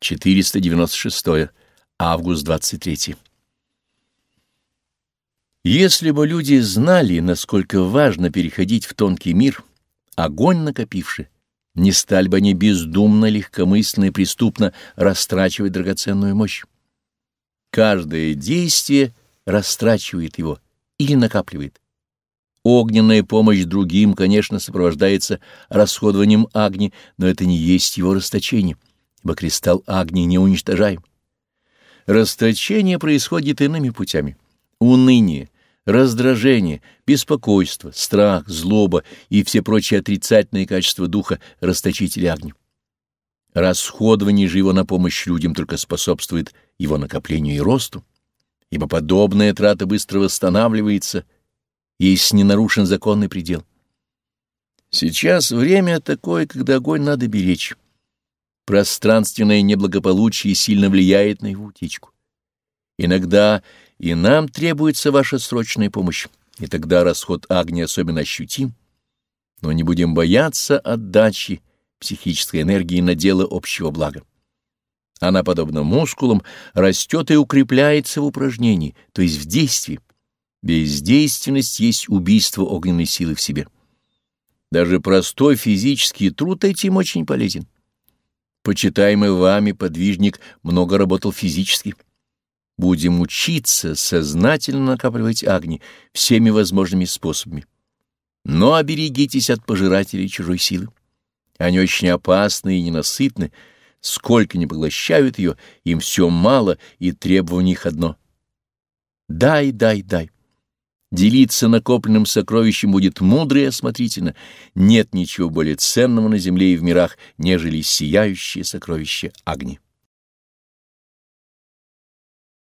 496. Август 23. Если бы люди знали, насколько важно переходить в тонкий мир, огонь накопивший, не стали бы они бездумно, легкомысленно и преступно растрачивать драгоценную мощь. Каждое действие растрачивает его или накапливает. Огненная помощь другим, конечно, сопровождается расходованием огни, но это не есть его расточение, ибо кристалл огни не уничтожаем. Расточение происходит иными путями. Уныние, раздражение, беспокойство, страх, злоба и все прочие отрицательные качества духа расточители огня. Расходование же его на помощь людям только способствует его накоплению и росту, ибо подобная трата быстро восстанавливается, если не нарушен законный предел. Сейчас время такое, когда огонь надо беречь. Пространственное неблагополучие сильно влияет на его утечку. Иногда и нам требуется ваша срочная помощь, и тогда расход огня особенно ощутим. Но не будем бояться отдачи психической энергии на дело общего блага. Она, подобно мускулам, растет и укрепляется в упражнении, то есть в действии. Бездейственность есть убийство огненной силы в себе. Даже простой физический труд этим очень полезен. Почитаемый вами подвижник много работал физически. Будем учиться сознательно накапливать огни всеми возможными способами. Но оберегитесь от пожирателей чужой силы. Они очень опасны и ненасытны, сколько не поглощают ее, им все мало, и требование их одно. Дай, дай, дай. Делиться накопленным сокровищем будет мудро и осмотрительно. Нет ничего более ценного на земле и в мирах, нежели сияющие сокровища огни.